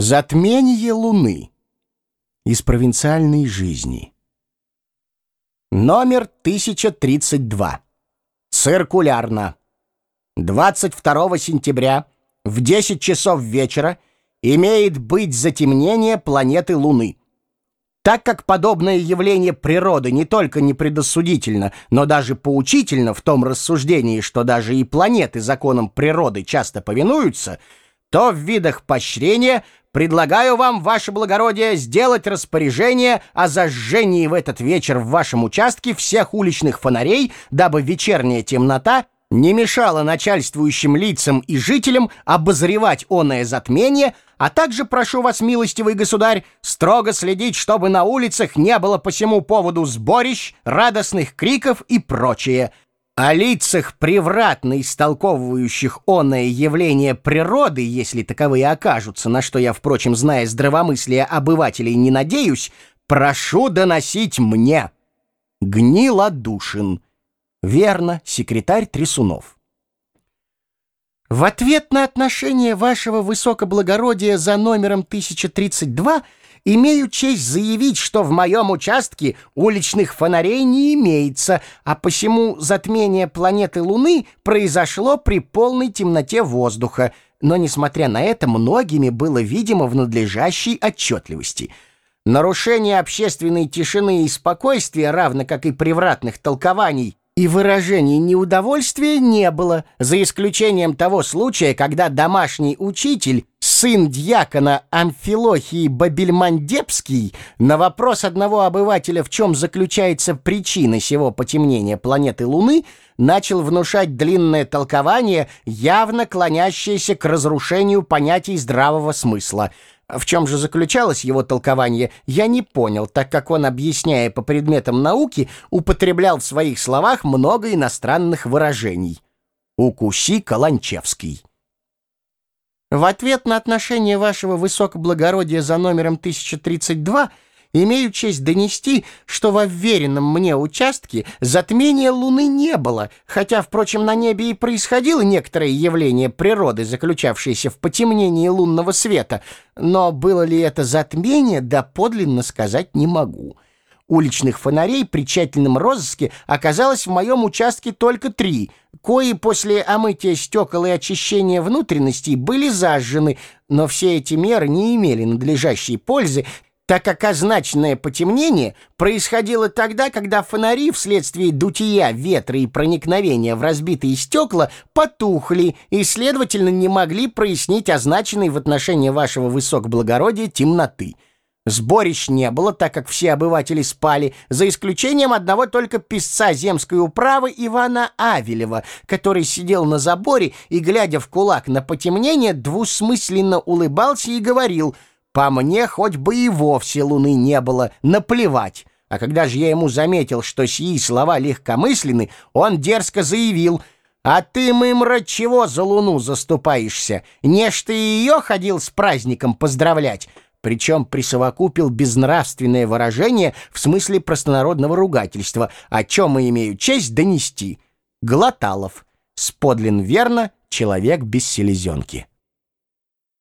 Затмение Луны. Из провинциальной жизни. Номер 1032. Циркулярно. 22 сентября в 10 часов вечера имеет быть затемнение планеты Луны. Так как подобное явление природы не только не предосудительно, но даже поучительно в том рассуждении, что даже и планеты законам природы часто повинуются, то в видах поощрения – предлагаю вам, ваше благородие, сделать распоряжение о зажжении в этот вечер в вашем участке всех уличных фонарей, дабы вечерняя темнота не мешала начальствующим лицам и жителям обозревать оное затмение, а также прошу вас, милостивый государь, строго следить, чтобы на улицах не было по всему поводу сборищ, радостных криков и прочее – о лицах, превратно истолковывающих оное явление природы, если таковые окажутся, на что я, впрочем, зная здравомыслие обывателей, не надеюсь, прошу доносить мне. Гниладушин. Верно, секретарь Трясунов. В ответ на отношение вашего высокоблагородия за номером 1032 имею честь заявить, что в моем участке уличных фонарей не имеется, а посему затмение планеты Луны произошло при полной темноте воздуха, но, несмотря на это, многими было видимо в надлежащей отчетливости. Нарушение общественной тишины и спокойствия, равно как и превратных толкований, и выражений неудовольствия не было, за исключением того случая, когда домашний учитель сын дьякона Амфилохии Бабельмандепский, на вопрос одного обывателя, в чем заключается причина сего потемнения планеты Луны, начал внушать длинное толкование, явно клонящееся к разрушению понятий здравого смысла. В чем же заключалось его толкование, я не понял, так как он, объясняя по предметам науки, употреблял в своих словах много иностранных выражений. Укуси Каланчевский. В ответ на отношение вашего высокоблагородия за номером 1032 имею честь донести, что во вверенном мне участке затмения Луны не было, хотя, впрочем, на небе и происходило некоторое явление природы, заключавшееся в потемнении лунного света, но было ли это затмение, доподлинно сказать не могу уличных фонарей при тщательном розыске оказалось в моем участке только три, кои после омытия стекол и очищения внутренностей были зажжены, но все эти меры не имели надлежащей пользы, так как означенное потемнение происходило тогда, когда фонари вследствие дутия, ветра и проникновения в разбитые стекла потухли и, следовательно, не могли прояснить означенной в отношении вашего высокоблагородия темноты. Сборищ не было, так как все обыватели спали, за исключением одного только писца земской управы Ивана Авелева, который сидел на заборе и, глядя в кулак на потемнение, двусмысленно улыбался и говорил «По мне хоть бы и вовсе луны не было, наплевать». А когда же я ему заметил, что сии слова легкомысленны, он дерзко заявил «А ты, мымра, чего за луну заступаешься? Не ж ты ее ходил с праздником поздравлять?» Причем присовокупил безнравственное выражение в смысле простонародного ругательства, о чем и имею честь донести. Глоталов. Сподлин верно, человек без селезенки.